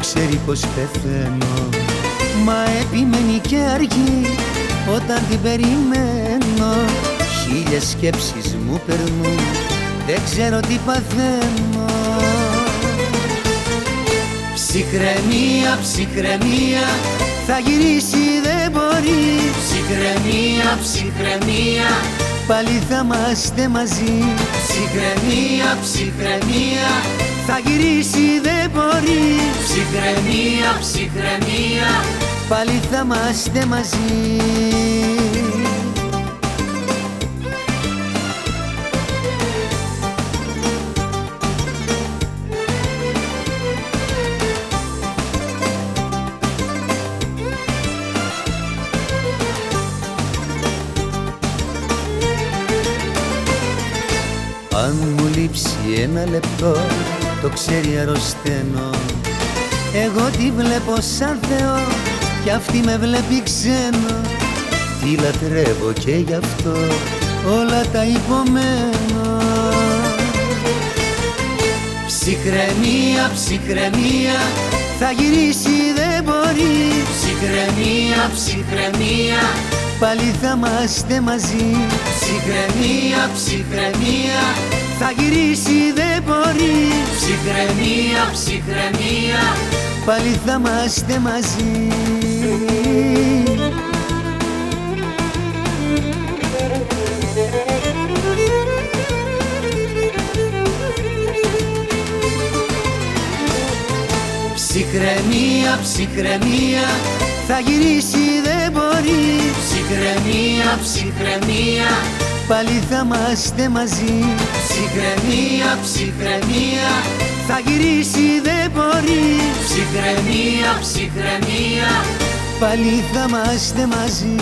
ξέρει πως πεθαίνω. Μα επιμένει και αργεί όταν την περιμένω. Χίλιες σκέψεις μου περνούν, δεν ξέρω τι παθαίνω. Ψυχραιμία, ψυχραιμία, θα γυρίσει δεν μπορεί Ψυχραιμία, ψυχραιμία, Πάλι θα είμαστε μαζί. Ψυχραιμία, ψυχραιμία, Θα γυρίσει δεν μπορεί. Ψυχραιμία, ψυχραιμία, Πάλι θα είμαστε μαζί Αν μου λείψει ένα λεπτό το ξέρει αρρωσταίνω. Εγώ τη βλέπω σαν Θεό κι αυτή με βλέπει ξένο. Τη λατρεύω και γι' αυτό όλα τα υπομένω. Ψυχραιμία, ψυχραιμία θα γυρίσει δεν μπορεί. Ψυχραιμία, ψυχραιμία, Πάλι θα είμαστε μαζί. Ψυχραιμία, ψυχραιμία, Θα γυρίσει δεν μπορείς. Ψυχραιμία, ψυχραιμία, Πάλι θα είμαστε μαζί. Ψυχραιμία, ψυχραιμία Θα γυρίσει δεν μπορείς. Ψυχραιμία, ψυχραιμία, Πάλι θα είμαστε μαζί. Ψυχραιμία, ψυχραιμία, Θα γυρίσει δεν μπορεί. Ψυχραιμία, ψυχραιμία, Πάλι θα είμαστε μαζί